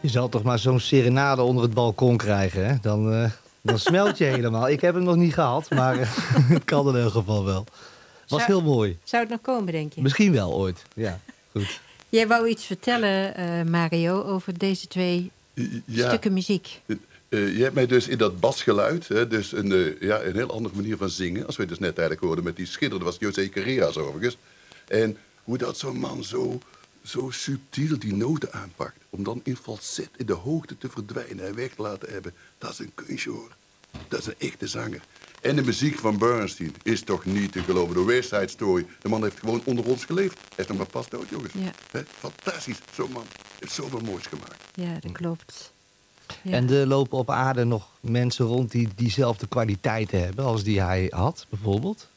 Je zal toch maar zo'n serenade onder het balkon krijgen, hè? Dan, eh, dan smelt je helemaal. Ik heb hem nog niet gehad, maar eh, het kan in elk geval wel. Was Zou- heel mooi. Zou het nog komen, denk je? Misschien wel ooit. Ja, goed. Jij wou iets vertellen, eh, Mario, over deze twee Ja, stukken muziek. eh, je hebt mij dus in dat basgeluid, hè, dus een, eh, ja, een heel andere manier van zingen. Als we dus net eigenlijk hoorden met die schitterende, was José Carreras overigens. En hoe dat zo'n man zo, zo subtiel die noten aanpakt. Om dan in falset in de hoogte te verdwijnen en weg te laten hebben. Dat is een kunstje hoor. Dat is een echte zanger. En de muziek van Bernstein is toch niet te geloven. De West Side Story. De man heeft gewoon onder ons geleefd. Hij is nog maar pas dood, jongens. Ja. Fantastisch. Zo'n man heeft zoveel moois gemaakt. Ja, dat klopt. Ja. En er lopen op aarde nog mensen rond die diezelfde kwaliteiten hebben als die hij had, bijvoorbeeld?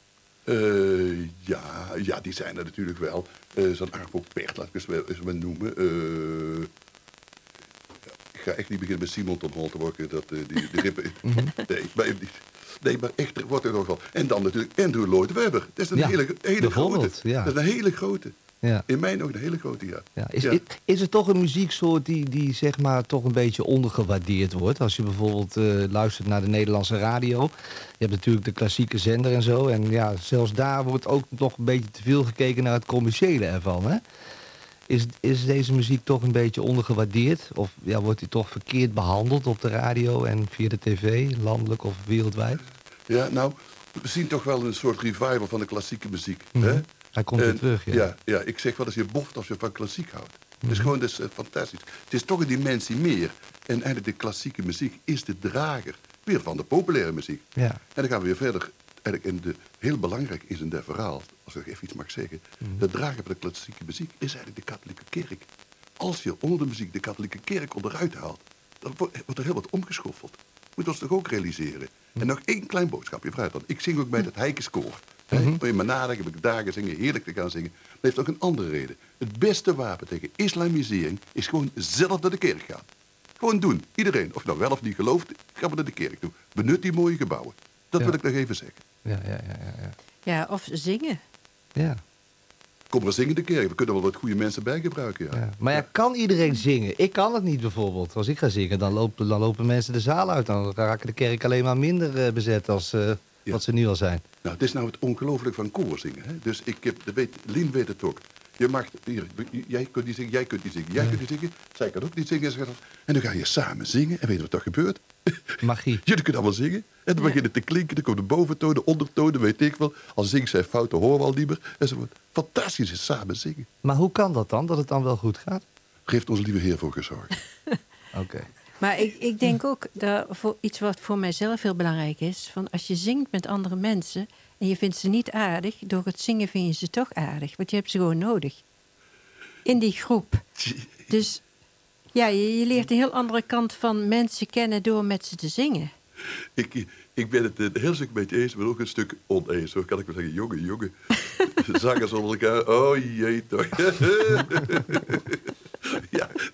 Eh, ja, ja, die zijn er natuurlijk wel. Eh Zo'n Arvo Pert, laat ik eens wel eens maar noemen. Eh, ik ga echt niet beginnen met Simon ton Holt te worden. Dat, die, die rippen, nee, maar, nee, maar echt, er wordt er nog wel. En dan natuurlijk Andrew Lloyd Webber. Dat is een Ja, hele, hele grote. ja. Dat is een hele grote. Ja. In mijn ogen een hele grote, ja. Ja, is, Ja. is, is het toch een muzieksoort die, die zeg maar toch een beetje ondergewaardeerd wordt? Als je bijvoorbeeld eh, luistert naar de Nederlandse radio. Je hebt natuurlijk de klassieke zender en zo. En ja, zelfs daar wordt ook nog een beetje te veel gekeken naar het commerciële ervan. Hè? Is, is deze muziek toch een beetje ondergewaardeerd? Of ja, wordt die toch verkeerd behandeld op de radio en via de tv, landelijk of wereldwijd? Ja, nou, we zien toch wel een soort revival van de klassieke muziek. Mhm. hè? Hij komt weer En, terug, ja. ja. Ja, ik zeg wel eens je boft als je van klassiek houdt. Het is gewoon dus, eh, fantastisch. Het is toch een dimensie meer. En eigenlijk de klassieke muziek is de drager weer van de populaire muziek. Ja. En dan gaan we weer verder. Eigenlijk in de, heel belangrijk is in dat verhaal, als ik even iets mag zeggen. De drager van de klassieke muziek is eigenlijk de katholieke kerk. Als je onder de muziek de katholieke kerk onderuit haalt, dan wordt, er heel wat omgeschoffeld. Moet ons toch ook realiseren. En nog één klein boodschapje vooruit dan. Ik zing ook bij het Heikenskoor. Hè? Wil je maar nadenken, heb ik dagen zingen, heerlijk te gaan zingen. Maar dat heeft ook een andere reden. Het beste wapen tegen islamisering is gewoon zelf naar de kerk gaan. Gewoon doen. Iedereen, of je nou wel of niet gelooft, ga maar naar de kerk toe. Benut die mooie gebouwen. Dat Ja. wil ik nog even zeggen. Ja, ja, ja, ja, ja. Ja, of zingen. ja. Kom maar zingen in de kerk. We kunnen wel wat goede mensen bij gebruiken. Ja. Ja. Maar ja, kan iedereen zingen? Ik kan het niet bijvoorbeeld. Als ik ga zingen, dan lopen, dan lopen mensen de zaal uit. Dan raken de kerk alleen maar minder eh, bezet als eh, Ja. wat ze nu al zijn. Nou, het is nou het ongelooflijk van koor zingen. Hè? Dus ik heb, dat weet, Lien weet het ook. Je mag, hier, jij kunt niet zingen, jij kunt niet zingen, jij kunt niet zingen. Zij kan ook niet zingen. Ze En dan ga je samen zingen. En weet je wat er gebeurt? Magie. Jullie kunnen allemaal zingen. En dan beginnen te klinken. Dan komt de boventoon, de ondertoon, dat weet ik wel. Als zingt zij fouten, horen we al niet meer. Enzovoort. Fantastisch is samen zingen. Maar hoe kan dat dan, dat het dan wel goed gaat? Daar heeft onze lieve Heer voor gezorgd. Oké. Maar ik, ik denk ook dat voor iets wat voor mijzelf heel belangrijk is: van als je zingt met andere mensen en je vindt ze niet aardig, door het zingen vind je ze toch aardig, want je hebt ze gewoon nodig. In die groep. Dus ja, je, leert een heel andere kant van mensen kennen door met ze te zingen. Ik, ik ben het een heel stuk met je eens, maar ook een stuk oneens. Hoor. Kan ik wel zeggen, jongen, jongen. Zangers onder elkaar. Oh jee toch.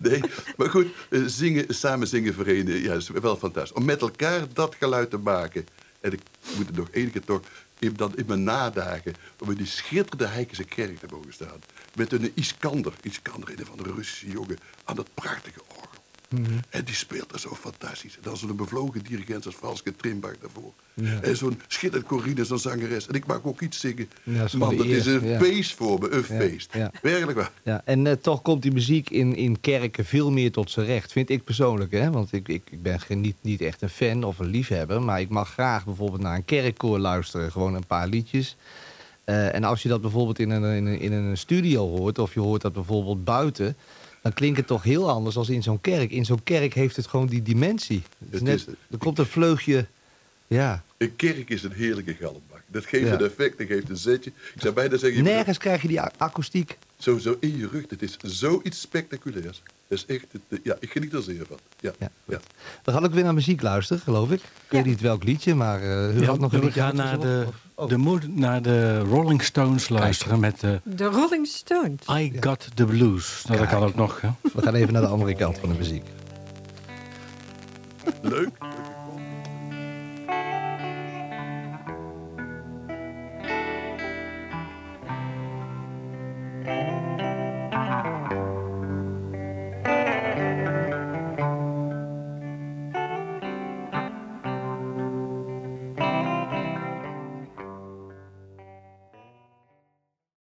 nee. Maar goed, eh, zingen, samen zingen verenigen, ja, is wel fantastisch. Om met elkaar dat geluid te maken. En ik moet het nog één toch, in, in mijn nadagen, om in die schitterende Heikense kerk te mogen staan. Met een Iskander, Iskander, een van de Russische jongen, aan dat prachtige orgel. En die speelt er zo fantastisch. En dan zo'n bevlogen dirigent als Franske Trimbach daarvoor. En zo'n schitterend Corine, zo'n zangeres. En ik mag ook iets zingen. Ja, Man, dat is een ja. feest voor me, een feest. Werkelijk waar. Ja, en eh, toch komt die muziek in, in kerken veel meer tot zijn recht, vind ik persoonlijk. Hè? Want ik, ik, ik ben geen, niet, niet echt een fan of een liefhebber, maar ik mag graag bijvoorbeeld naar een kerkkoor luisteren, gewoon een paar liedjes. Eh, en als je dat bijvoorbeeld in een, in, een, in een studio hoort, of je hoort dat bijvoorbeeld buiten, dan klinkt het toch heel anders dan in zo'n kerk. In zo'n kerk heeft het gewoon die dimensie. Het is Het net, is er komt een vleugje, ja. Een kerk is een heerlijke galmbak. Dat geeft Ja. een effect, dat geeft een zetje. Ik zou bijna zeggen, Nergens krijg je die akoestiek. Zo, zo in je rug. Het is zoiets spectaculairs. Dat is echt, het, ja, ik geniet er zeer van. Ja, Ja, ja. We gaan ook weer naar muziek luisteren, geloof ik. Ik weet Ja. niet welk liedje, maar eh u Ja, had nog een we liedje gaan naar de, uitgezocht? Oh. de, moed- naar de Rolling Stones luisteren met de De Rolling Stones. I Got the Blues. Nou, dat kan ook nog. Hè? We gaan even naar de andere kant van de muziek. Leuk.